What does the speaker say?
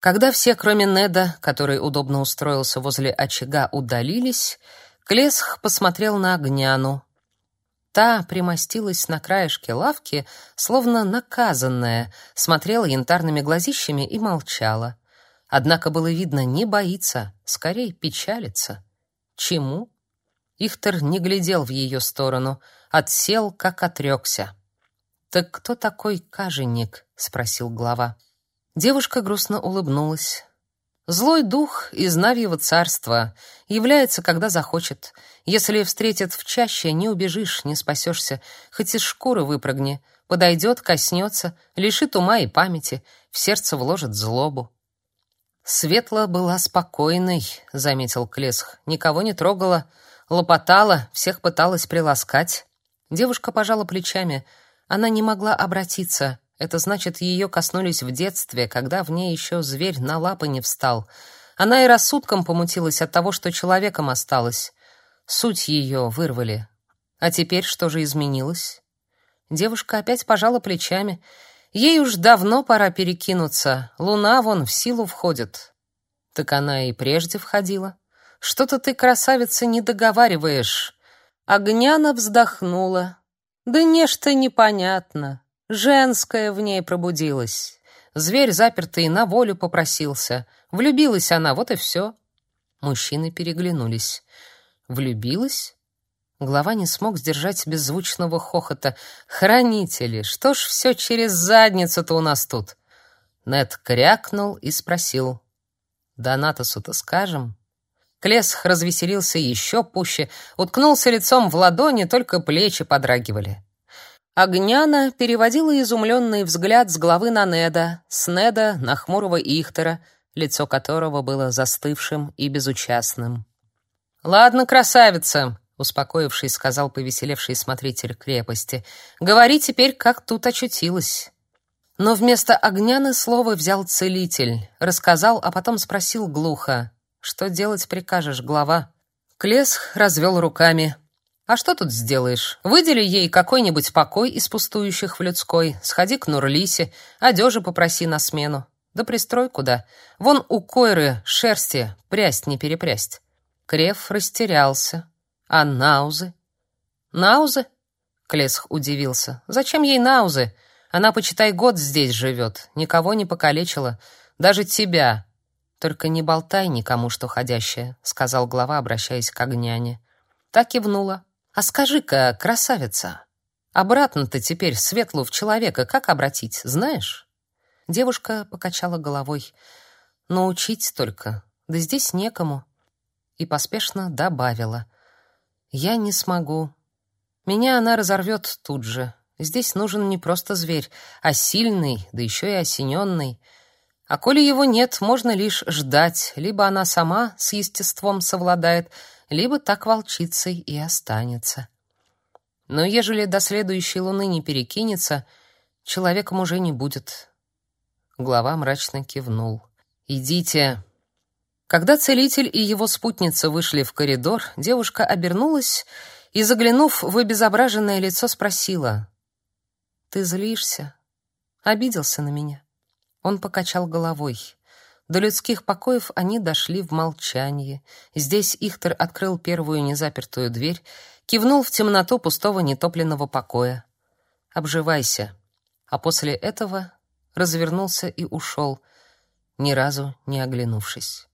Когда все, кроме Неда, который удобно устроился возле очага, удалились, Клесх посмотрел на Огняну. Та примостилась на краешке лавки, словно наказанная, смотрела янтарными глазищами и молчала. Однако было видно, не боится, скорее печалится. Чему? Ихтер не глядел в ее сторону, отсел, как отрекся. «Так кто такой каженник?» — спросил глава. Девушка грустно улыбнулась. Злой дух из Навьего царства является, когда захочет. Если встретит в чаще, не убежишь, не спасешься, хоть из шкуры выпрыгни. Подойдет, коснется, лишит ума и памяти, в сердце вложит злобу. Светла была спокойной, заметил Клесх. Никого не трогала, лопотала, всех пыталась приласкать. Девушка пожала плечами. Она не могла обратиться. Это значит, ее коснулись в детстве, когда в ней еще зверь на лапы не встал. Она и рассудком помутилась от того, что человеком осталась. Суть ее вырвали. А теперь что же изменилось? Девушка опять пожала плечами. Ей уж давно пора перекинуться. Луна вон в силу входит. Так она и прежде входила. Что-то ты, красавица, не договариваешь. Огняна вздохнула. Да нечто непонятно. Женское в ней пробудилось. Зверь запертый на волю попросился. Влюбилась она, вот и все. Мужчины переглянулись. Влюбилась? Глава не смог сдержать беззвучного хохота. «Хранители, что ж все через задницу-то у нас тут?» Нед крякнул и спросил. «Донатосу-то скажем?» Клесх развеселился еще пуще, уткнулся лицом в ладони, только плечи подрагивали. Огняна переводила изумленный взгляд с главы на Неда, с Неда на хмурого Ихтера, лицо которого было застывшим и безучастным. «Ладно, красавица», — успокоившись, сказал повеселевший смотритель крепости, «говори теперь, как тут очутилась». Но вместо Огняны слово взял целитель, рассказал, а потом спросил глухо, что делать прикажешь, глава? Клесх развел руками. А что тут сделаешь? Выдели ей какой-нибудь покой из пустующих в людской, сходи к Нурлисе, одежи попроси на смену. Да пристрой куда. Вон у Койры шерсти прясть не перепрясть. Крев растерялся. А наузы? Наузы? Клесх удивился. Зачем ей наузы? Она, почитай, год здесь живет, никого не покалечила, даже тебя. Только не болтай никому, что ходящее, сказал глава, обращаясь к Огняне. Так кивнула. А скажи-ка, красавица, обратно-то теперь светлу в человека как обратить, знаешь? Девушка покачала головой. Научить только, да здесь некому. И поспешно добавила: Я не смогу. Меня она разорвет тут же. Здесь нужен не просто зверь, а сильный, да еще и осененный. А коли его нет, можно лишь ждать, либо она сама с естеством совладает, либо так волчицей и останется. Но ежели до следующей луны не перекинется, человеком уже не будет. Глава мрачно кивнул. «Идите». Когда целитель и его спутница вышли в коридор, девушка обернулась и, заглянув в обезображенное лицо, спросила. «Ты злишься? Обиделся на меня?» Он покачал головой. До людских покоев они дошли в молчании. Здесь Ихтер открыл первую незапертую дверь, кивнул в темноту пустого нетопленного покоя. «Обживайся». А после этого развернулся и ушел, ни разу не оглянувшись.